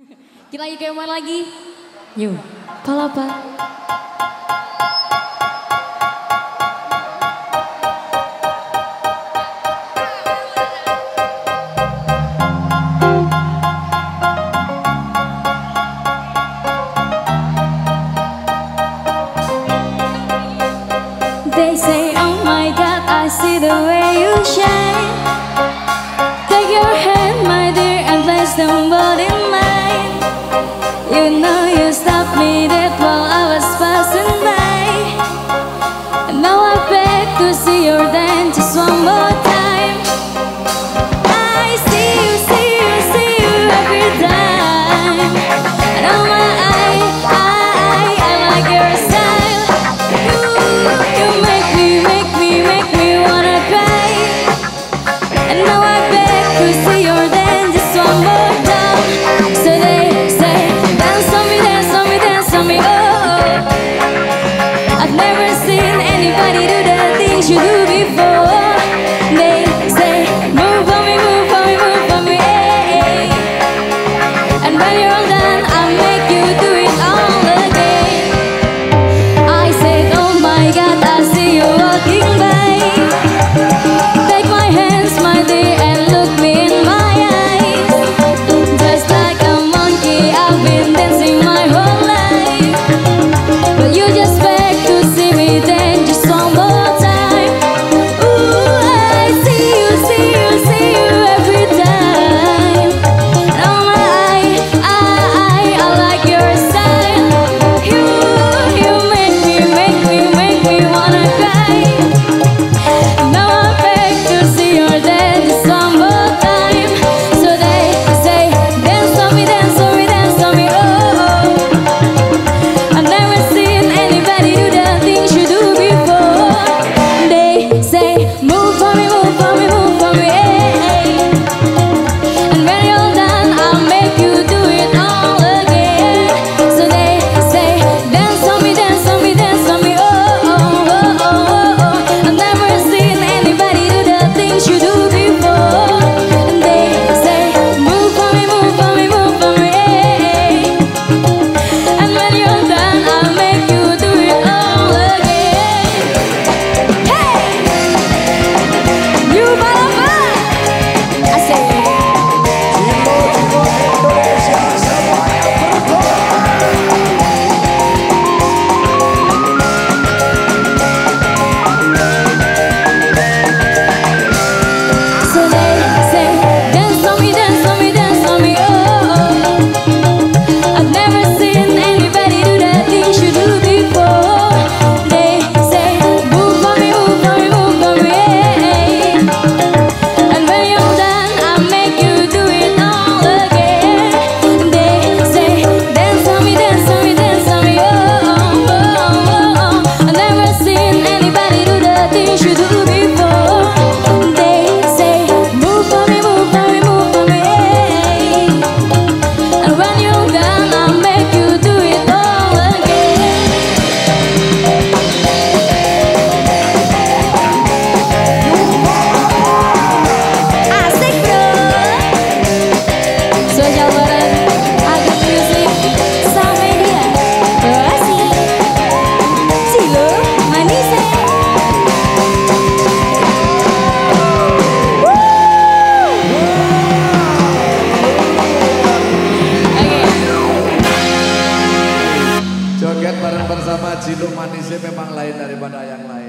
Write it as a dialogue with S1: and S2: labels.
S1: Kita lagi ke mana lagi. Yuk, palapa. They say, oh my God, I see the way you shine. Take your hand, my dear, and place them stop me there. never seen anybody do the things you do before?
S2: joget bareng bersama Jilo Manisnya memang lain daripada yang lain.